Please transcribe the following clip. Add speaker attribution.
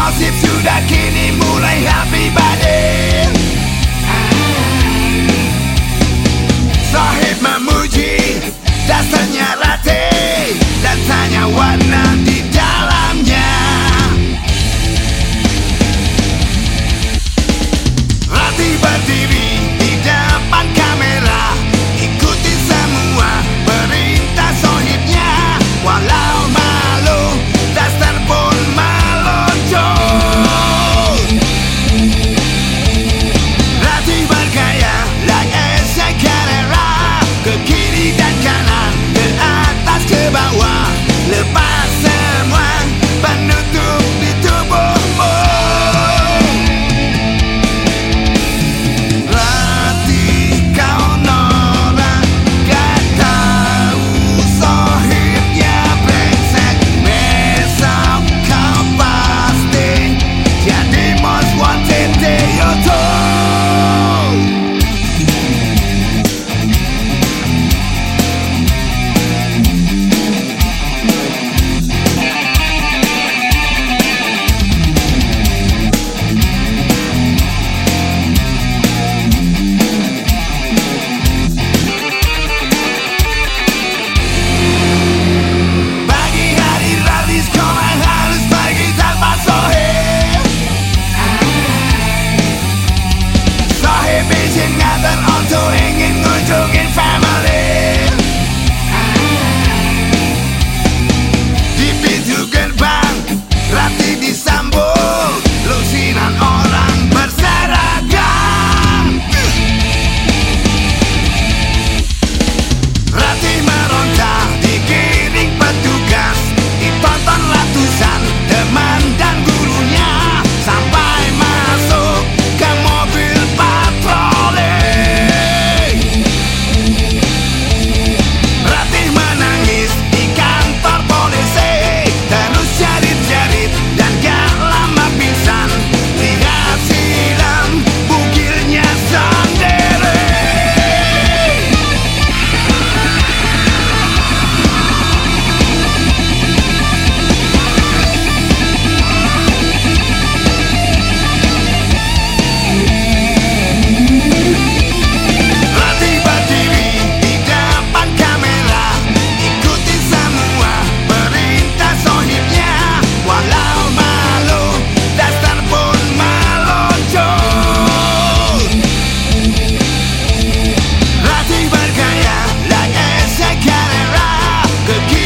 Speaker 1: lost it to that moonlight happy birthday. Sahib dan dan Warna the